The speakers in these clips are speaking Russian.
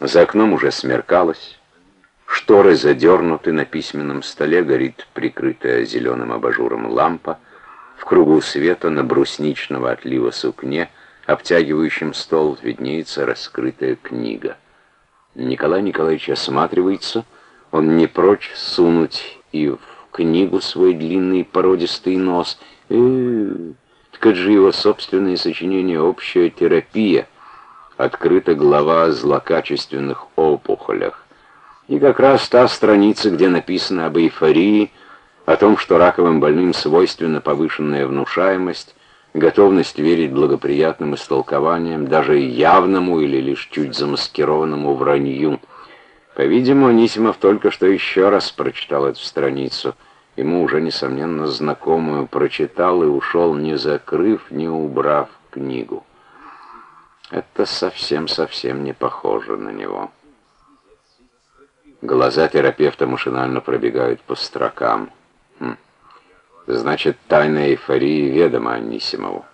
За окном уже смеркалось. Шторы задернуты, на письменном столе горит прикрытая зеленым абажуром лампа. В кругу света на брусничного отлива сукне, обтягивающем стол, виднеется раскрытая книга. Николай Николаевич осматривается, он не прочь сунуть и в книгу свой длинный породистый нос. Э -э -э, так это же его собственное сочинение «Общая терапия». Открыта глава о злокачественных опухолях. И как раз та страница, где написано об эйфории, о том, что раковым больным свойственна повышенная внушаемость, готовность верить благоприятным истолкованиям, даже явному или лишь чуть замаскированному вранью. По-видимому, Анисимов только что еще раз прочитал эту страницу, ему уже, несомненно, знакомую, прочитал и ушел, не закрыв, не убрав книгу. Это совсем-совсем не похоже на него. Глаза терапевта машинально пробегают по строкам. Хм. Значит, тайна эйфории ведома Анисимову.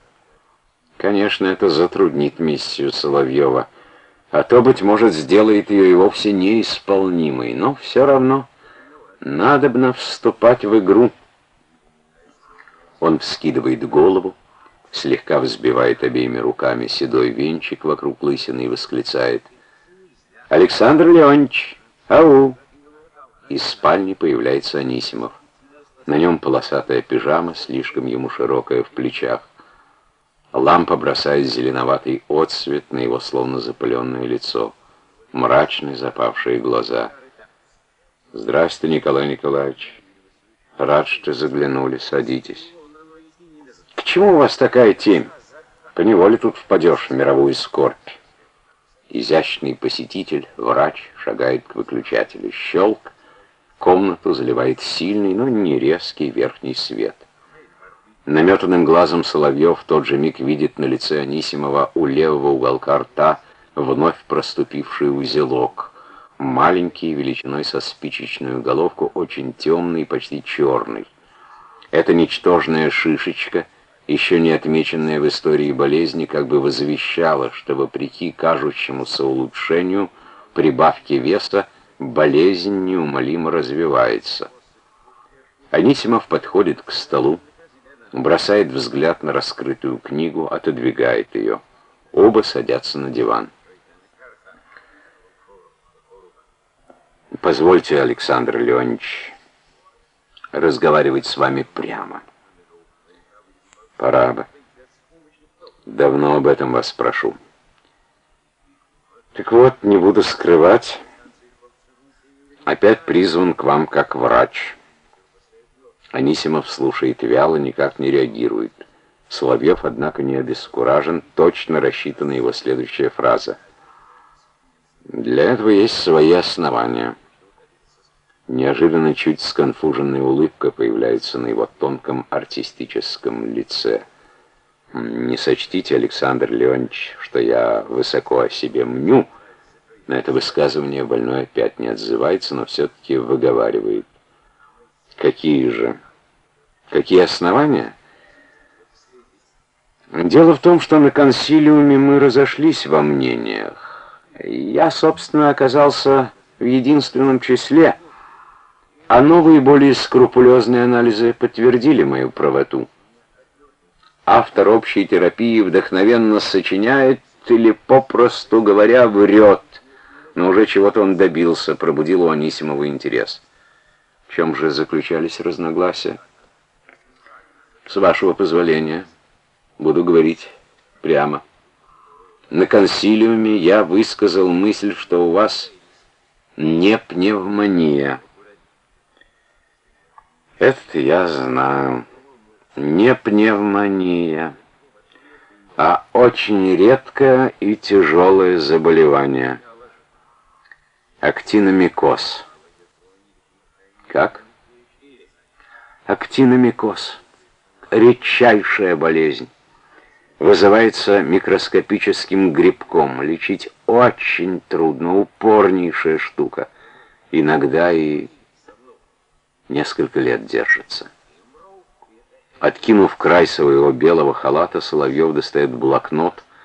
Конечно, это затруднит миссию Соловьева, а то, быть может, сделает ее и вовсе неисполнимой, но все равно надобно вступать в игру. Он вскидывает голову, слегка взбивает обеими руками седой венчик вокруг лысины и восклицает «Александр Леонидович!» «Ау!» Из спальни появляется Анисимов. На нем полосатая пижама, слишком ему широкая в плечах. Лампа бросает зеленоватый отсвет на его словно запыленное лицо. Мрачные запавшие глаза. «Здравствуйте, Николай Николаевич. Рад, что заглянули. Садитесь». «К чему у вас такая темь? Поневоле тут впадешь в мировую скорбь». Изящный посетитель, врач, шагает к выключателю. Щелк. Комнату заливает сильный, но не резкий верхний свет. Наметанным глазом Соловьев в тот же миг видит на лице Анисимова у левого уголка рта вновь проступивший узелок. Маленький, величиной со спичечную головку, очень темный, почти черный. Эта ничтожная шишечка — еще не отмеченная в истории болезни, как бы возвещала, что вопреки кажущемуся улучшению прибавки веса болезнь неумолимо развивается. Анисимов подходит к столу, бросает взгляд на раскрытую книгу, отодвигает ее. Оба садятся на диван. Позвольте, Александр Леонидович, разговаривать с вами прямо. Пора бы. Давно об этом вас прошу. Так вот, не буду скрывать. Опять призван к вам как врач. Анисимов слушает вяло, никак не реагирует. Соловьев, однако, не обескуражен, точно рассчитана его следующая фраза. Для этого есть свои основания. Неожиданно чуть сконфуженная улыбка появляется на его тонком артистическом лице. «Не сочтите, Александр Леонидович, что я высоко о себе мню». На это высказывание больной опять не отзывается, но все-таки выговаривает. «Какие же? Какие основания?» «Дело в том, что на консилиуме мы разошлись во мнениях. Я, собственно, оказался в единственном числе» а новые, более скрупулезные анализы подтвердили мою правоту. Автор общей терапии вдохновенно сочиняет или, попросту говоря, врет, но уже чего-то он добился, пробудил у Анисимова интерес. В чем же заключались разногласия? С вашего позволения, буду говорить прямо. На консилиуме я высказал мысль, что у вас не пневмония. Это я знаю. Не пневмония, а очень редкое и тяжелое заболевание. Актиномикоз. Как? Актиномикоз. Редчайшая болезнь. Вызывается микроскопическим грибком. Лечить очень трудно, упорнейшая штука. Иногда и несколько лет держится. Откинув край своего белого халата, Соловьев достает блокнот,